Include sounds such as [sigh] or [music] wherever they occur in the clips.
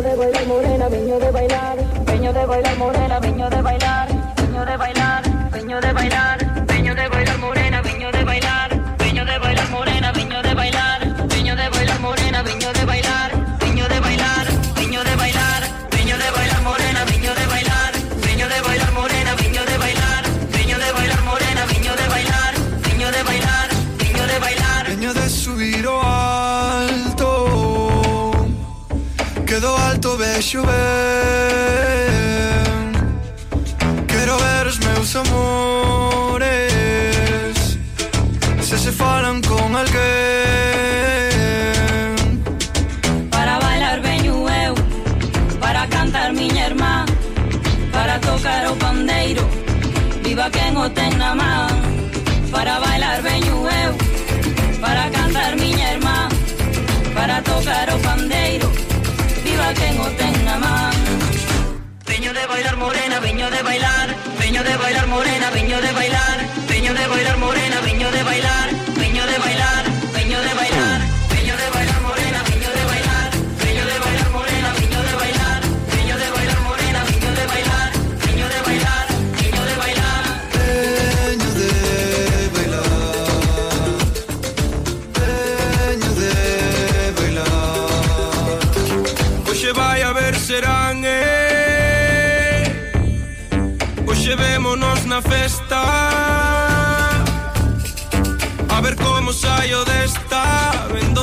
veño de bailar morena, veño de bailar, veño de bailar morena, veño de bailar, veño de bailar, veño de bailar, de bailar morena, veño de bailar, veño de bailar morena, veño de bailar, veño de bailar morena, veño de bailar, veño de bailar, veño de bailar, veño de bailar morena, veño de bailar, veño de bailar morena, veño de bailar, veño de bailar morena, veño de bailar, veño de bailar, veño de bailar. Subir o preto vexo ben Quero ver os meus amores. Se se falan con alguén Para bailar veño eu Para cantar miña irmá Para tocar o pandeiro. Viva quen o ten na man Para bailar veño eu Para cantar miña irmá Para tocar o pandeiro viva quen o ten na man Veño de bailar morena, veño de bailar. Veño de bailar morena, veño de bailar. Veño de bailar morena, veño de bailar.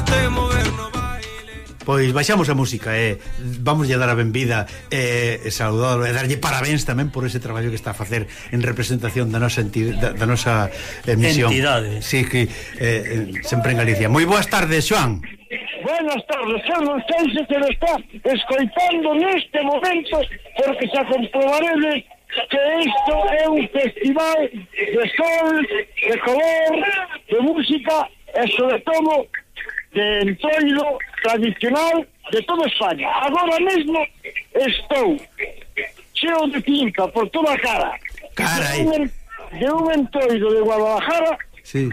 te mover no baile Pois baixamos a música e eh, vamos a dar a benvida eh, e e darlle parabéns tamén por ese traballo que está a facer en representación da nosa enti da, da nosa emisión. Entidade. Sí, que eh, sempre en Galicia. Moi boas tardes, Joan. Buenas tardes, eu non sei se se me está escoitando neste momento porque xa comprobaredes que isto é un festival de sol, de color, de música e sobre todo de entroido tradicional de toda España. Agora mesmo estou cheo de tinta por toda a cara. Carai. De un, de un entroido de Guadalajara sí.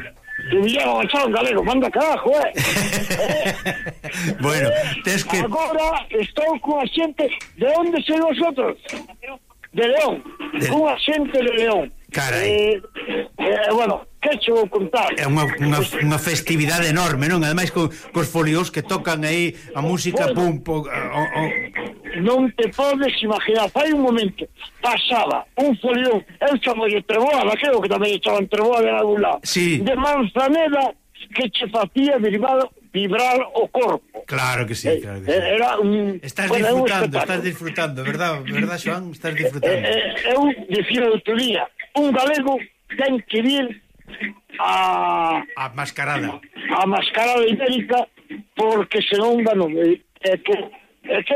Que mira, Machado galego, manda carajo, eh. [laughs] bueno, tes que... Agora estou cunha xente... De onde sei vosotros? De León. De... Cunha xente de León. Carai. Eh, eh, bueno, que che vou contar? É unha, unha, unha festividade enorme, non? Ademais, co, cos folios que tocan aí a música bueno, pum, o, o... Non te podes imaginar, fai un momento, pasaba un folión, eu chamo de Treboada, creo que tamén echaban Treboada en algún lado, sí. de Manzaneda, que che facía derivado vibrar o corpo. Claro que sí, eh, claro que sí. Eh, era un... Estás bueno, disfrutando, estás disfrutando, verdad, verdad, Joan? Estás eh, disfrutando. Eh, eu dicía outro día, un galego ten que vir a... A mascarada. A mascarada ibérica, porque senón bueno, é que, é que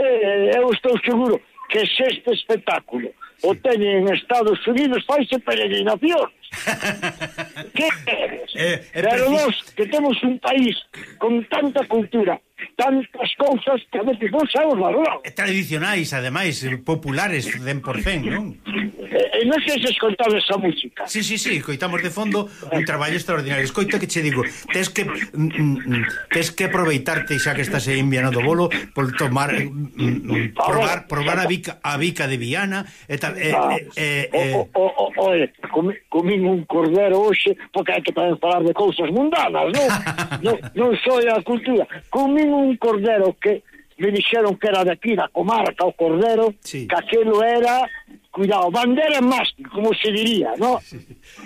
eu estou seguro que se este espectáculo o teñen en Estados Unidos faise peregrinación. [laughs] que queres? Eh, eh, Pero nós que temos un país con tanta cultura tantas cousas que a veces non sabemos valorar. E tradicionais, ademais, populares, den por cen, non? E, e non sei se escoitades esa música. Sí, sí, sí, coitamos de fondo un traballo extraordinario. Escoita que che digo, tes que mm, mm, tes que aproveitarte xa que estás aí en Viana do Bolo por tomar mm, mm probar, probar a bica, a bica de Viana e tal, e, ah, e, e, o, o, o, o, e, comi, comín un cordero hoxe porque hai que tamén falar de cousas mundanas, non? [laughs] non, non soy a cultura. Comín un un cordero que me dixeron que era de aquí, da comarca, o cordero, sí. que aquelo era, cuidado, bandera más como se diría, ¿no? Sí.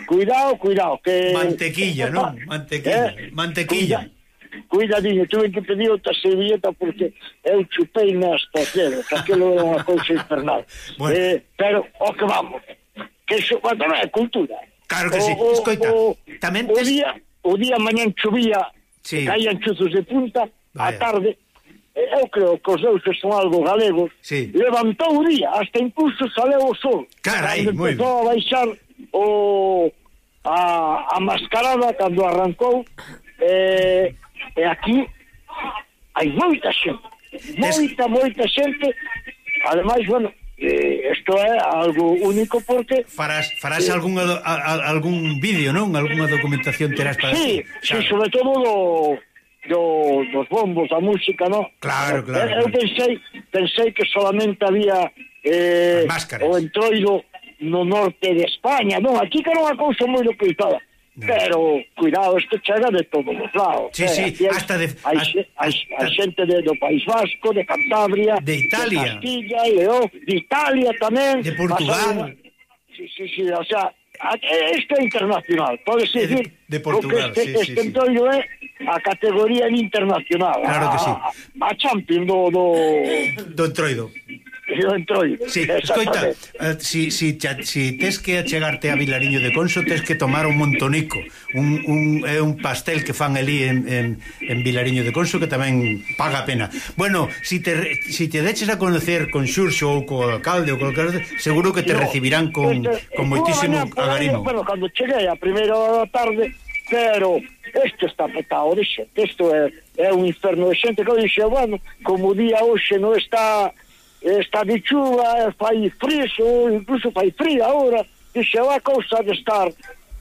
Cuidado, cuidado, que... Mantequilla, ¿no? Mantequilla, eh, mantequilla. Cuida, cuidadinho, tuve que pedir outra servilleta porque eu chupei nas toceras, que aquilo era unha cousa [laughs] infernal. Bueno. Eh, pero, o que vamos, que iso, bueno, non é cultura. Claro que o, sí, escoita, o, tamén... O día, o día mañan chovía, sí. caían chuzos de punta, Vaya. a tarde, eh, eu creo que os deuses son algo galegos, sí. levantou o día, hasta incluso saleu o sol. Carai, moi ben. a baixar o, a, a mascarada cando arrancou, eh, e aquí hai moita xente, moita, moita xente, ademais, bueno, eh, isto é algo único porque farás farás eh, algún a, a, algún vídeo, non? alguna documentación terás para Sí, sí sobre todo do do, dos bombos, da música, non? Claro, eh, claro. Eh, eu, eu pensei, pensei que solamente había eh, o entroido no norte de España, non? Aquí que era unha cousa moi localizada. No. Pero, cuidado, isto chega de todos os lados. Sí, eh? sí, Aquí hasta de... Hai, hai, hai xente de, do País Vasco, de Cantabria... De Italia. De Castilla, León, de Italia tamén. De Portugal. Pasaron, sí, sí, sí, o sea, Isto é internacional, pode ser de, de Portugal, o que este, sí, este sí, entroido sí. é a categoría internacional, claro a, que sí. Ah, a, a champion do, do... do entroido eu entroi. Sí, escoita, eh, si, si, si tes que achegarte a Vilariño de Conso, tes que tomar un montonico, un, un, é un pastel que fan ali en, en, en Vilariño de Conso que tamén paga a pena. Bueno, si te, si te deches a conocer con Xurxo ou co alcalde ou cualquier seguro que te no, recibirán con, este, con moitísimo agarimo. Bueno, cando cheguei a primeira hora da tarde, pero isto está petado de xente, isto é, é un inferno de xente que eu dixe, bueno, como o día hoxe non está Eh, está de chuva, fai friso, incluso fai frío agora, e se va cousa de estar,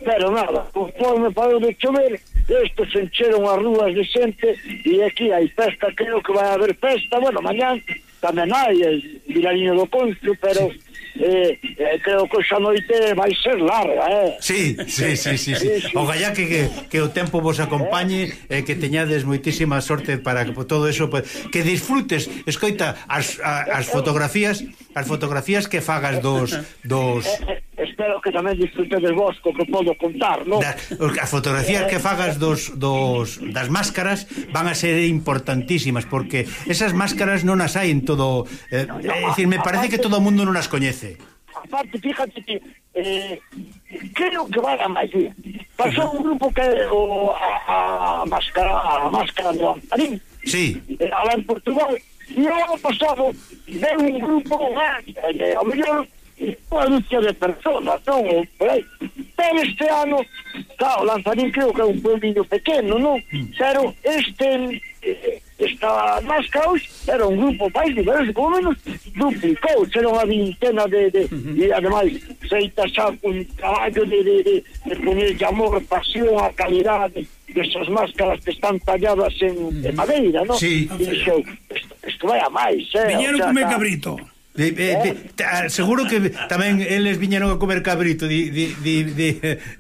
pero nada, conforme parou de chover, estes encheron as rúas de xente e aquí hai festa, creo que vai haber festa, bueno, mañán tamén hai, eh, Vilariño do Concio, pero... Sí eh, eh, creo que esa noite vai ser larga, eh? Sí, sí, sí, sí, sí. O gallá que, que, que o tempo vos acompañe e eh, que teñades moitísima sorte para que todo eso pues, que disfrutes, escoita as, a, as fotografías, as fotografías que fagas dos dos eh, eh, espero que tamén disfrutedes vos co que podo contar, non? As fotografías que eh, fagas dos, dos, das máscaras van a ser importantísimas porque esas máscaras non as hai en todo... Eh, no, no, é dicir, me parece aparte, que todo o mundo non as coñece. Aparte, fíjate que eh, creo que vai a Madrid. Pasou un grupo que o, a, a máscara, a máscara de Lampadín. Sí. Eh, a la en Portugal. E o ano pasado, deu un grupo, eh, eh, ao mellor coaliția de persona, sau un. Pero este ano, claro, Lanzarín creo que é un pueblinho pequeno, non? Pero este está nas caus, era un grupo máis diverso, como menos duplicou, era unha vintena de, de, hmm. uh -huh. e ademais, feita xa un traballo de, de, de, de poner amor, pasión, a calidade desas máscaras que están talladas en, uh -huh. Hmm. en madeira, non? Sí. E isto, isto vai a máis, eh? Viñeron o sea, comer cabrito. Eh, eh, ta, seguro que tamén eles viñeron a comer cabrito, di, di, di, di,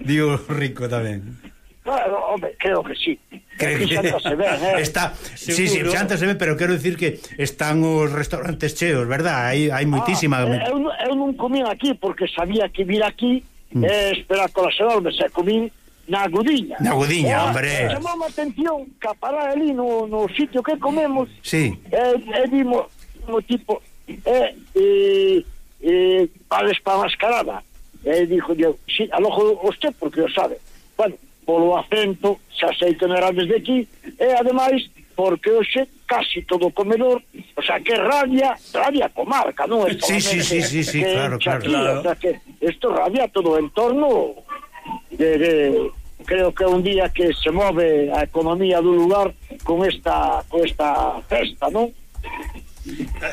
di o rico tamén. Claro, hombre, creo que sí. Creo que, que se ven, [laughs] eh. Está, sí, sí, xanta se ve, pero quero dicir que están os restaurantes cheos, verdad? Hai, hai moitísima... Ah, eh, eu, eu non comín aquí porque sabía que vir aquí mm. eh, esperar colas se e eh, comín na Agudiña. Na Agudiña, eh, hombre. Eh, chamamos atención que a parar ali no, no sitio que comemos, sí. eh, eh, vimos un tipo eh, e, e, vales para a mascarada. E dixo, yo, sí, alojo usted porque o sabe. Bueno, polo acento, xa sei que non era desde aquí, e ademais, porque hoxe casi todo o comedor, o sea, que rabia, rabia comarca, non? é sí, sí, sí, sí, sí, claro, claro, claro. O sea, que esto rabia todo o entorno de, de, creo que un día que se move a economía do lugar con esta, con esta festa, non?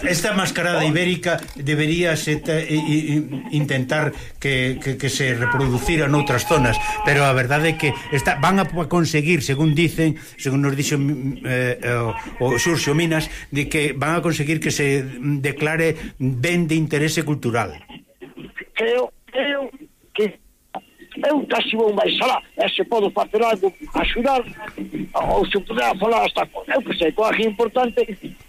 esta mascarada ibérica debería se intentar que, que, que se reproducira noutras zonas, pero a verdade é que está, van a conseguir, según dicen, según nos dixo mm, eh, o, o Xurxo Minas, de que van a conseguir que se declare ben de interese cultural. Creo, eu eu um casi vou máis alá, e se podo facer algo, axudar, ou se podera falar hasta con, eu que sei, coaje importante,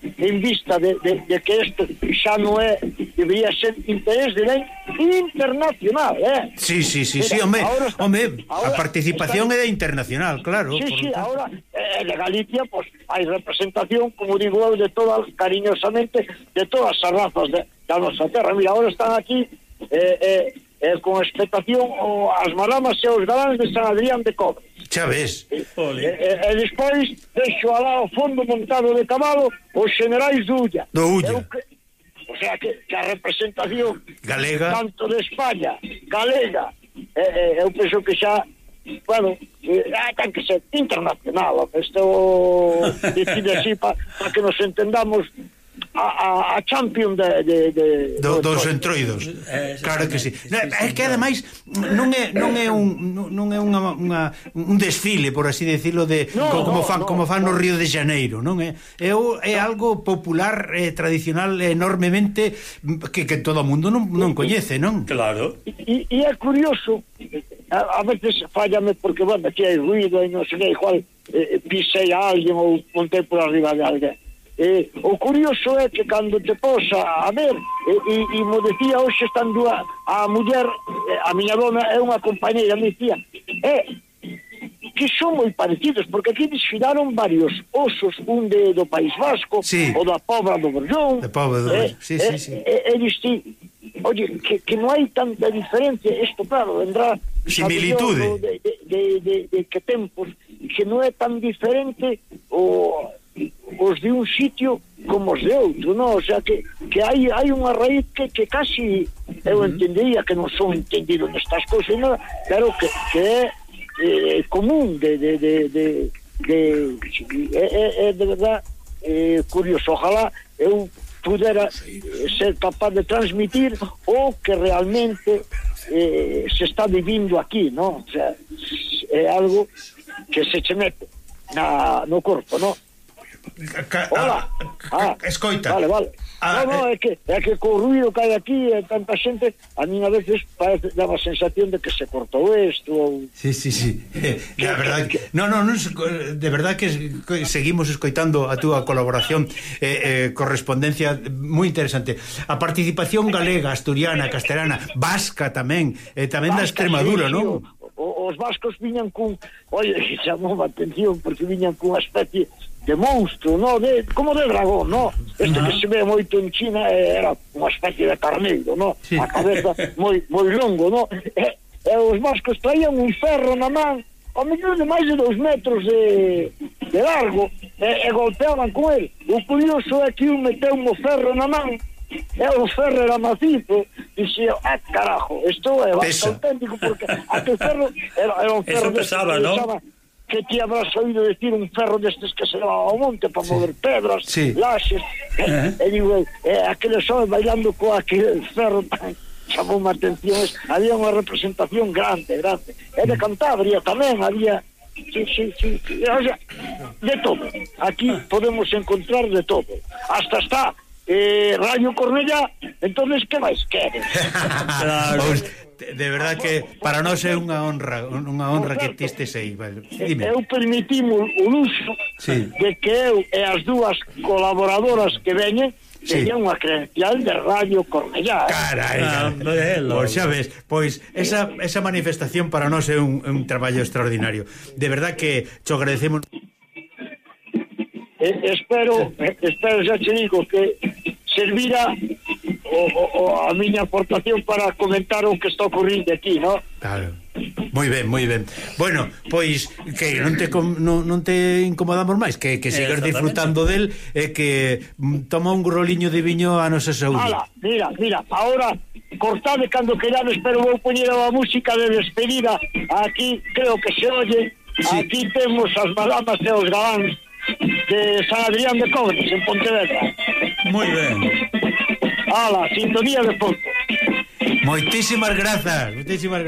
en vista de, de, de que isto xa non é, debería ser interés de lei internacional, eh? Sí, sí, sí, Mira, sí, home, ahora está, home ahora a participación está... é internacional, claro. Sí, sí, tanto. ahora, eh, de Galicia, pues, hai representación, como digo eu, de todas, cariñosamente, de todas as razas de, da nosa terra. Mira, ahora están aquí, eh, eh, eh, con expectación o, as maramas e os galáns de San Adrián de Cobre. Xa ves. E, e, eh, eh, e despois deixo alá o fondo montado de cabalo os generais do Ulla. Do Ulla. Eu, que, o sea, que, que a representación galega tanto de España, galega, eh, eh, eu penso que xa bueno, eh, ten que ser internacional, isto [laughs] decide así para pa que nos entendamos a, a champion de, de, de Do, dos entroidos. Eh, claro que sí. No, é que ademais non é non é un non é unha, unha un desfile, por así decirlo, de no, como no, fan no, como fan no Río de Janeiro, non é? É, é algo popular eh, tradicional enormemente que, que todo o mundo non, non coñece, non? Claro. E, e é curioso a, a veces fallame porque, bueno, aquí hai ruido e non sei que, igual eh, pisei a alguén ou montei por arriba de alguén Eh, o curioso é que cando te posa a, ver, e, e, e mo decía hoxe estando a, a muller, a miña dona é unha compañeira, me dicía, eh, que son moi parecidos, porque aquí desfilaron varios osos, un de, do País Vasco, sí. o da Pobra do Berllón, da Pobra do Berllón, eh, sí, sí, eh, sí. Oye, que, que non hai tanta diferencia, isto claro, vendrá similitude de, de, de, de, de que tempos, que non é tan diferente o os de un sitio como os de outro, non? O sea, que, que hai, hai unha raíz que, que casi eu entendía que non son entendido nestas cousas, non? pero que, que é eh, común de, de, de, de, de é, é, é de verdad eh, curioso. Ojalá eu pudera eh, ser capaz de transmitir o que realmente eh, se está vivindo aquí, non? O sea, é algo que se che mete na, no corpo, non? Ca, Hola. Ah, escoita. Vale, vale. Ah, no, no, eh, é que, é que co ruido que hai aquí e tanta xente, a mí a veces parece, daba a sensación de que se cortou isto ou... Sí, sí, sí. [laughs] La verdad que... no, no, no, de verdad que seguimos escoitando a túa colaboración eh, eh, correspondencia moi interesante. A participación galega, asturiana, castelana, vasca tamén, eh, tamén vasca, da Extremadura, sí, non? Os vascos viñan cun... Oye, [laughs] chamou a atención porque viñan cunha especie de monstro, no? de, como de dragón, no? Este uh -huh. que se ve moito en China eh, era unha especie de carneiro, no? Sí. A cabeza moi, moi longo, no? E, e os vascos traían un ferro na man ao mellor de máis de dos metros de, de largo e, e golpeaban con ele. O curioso é que un meteu un ferro na man e o ferro era macizo dixía, ah, carajo, isto é bastante auténtico porque aquel ferro era, era un ferro Eso pesaba, que pesaba, ¿no? que ti habrás oído decir un ferro destes que se leva ao monte para sí. mover pedras, sí. laxes, eh. [laughs] e eh, digo, eh, aqueles homens bailando co aquel ferro tan chamou a atención, había unha representación grande, grande. E de mm. Cantabria tamén había Sí, sí, sí, o sea, de todo. Aquí ah. podemos encontrar de todo. Hasta está eh, Rayo Cornellá, entonces que máis queres? [laughs] claro. Pois, de verdad que para nós é unha honra, unha honra que tistes aí, dime. Eu permitimos o luxo sí. de que eu e as dúas colaboradoras que veñen Sí. Sería unha credencial de Radio Cornellá. Eh. Carai, ah, pois xa ves, pois esa, esa manifestación para nós é un, un traballo extraordinario. De verdad que cho agradecemos... Eh, espero, eh, espero xa che digo que servira o, o, o a miña aportación para comentar o que está ocurrindo aquí, no? Claro. Moi ben, moi ben. Bueno, pois que non te com, non, non te incomodamos máis, que que sigas disfrutando del e que mm, toma un groliño de viño a nosa saúde. Ala, mira, mira, agora cortade cando querades, pero vou poñer a música de despedida. Aquí creo que se oye. Sí. Aquí temos as malamas e os galáns de San Adrián de Cobres, en Pontevedra. Moi ben. Ala, sintonía de Porto. Moitísimas grazas, moitísimas grazas.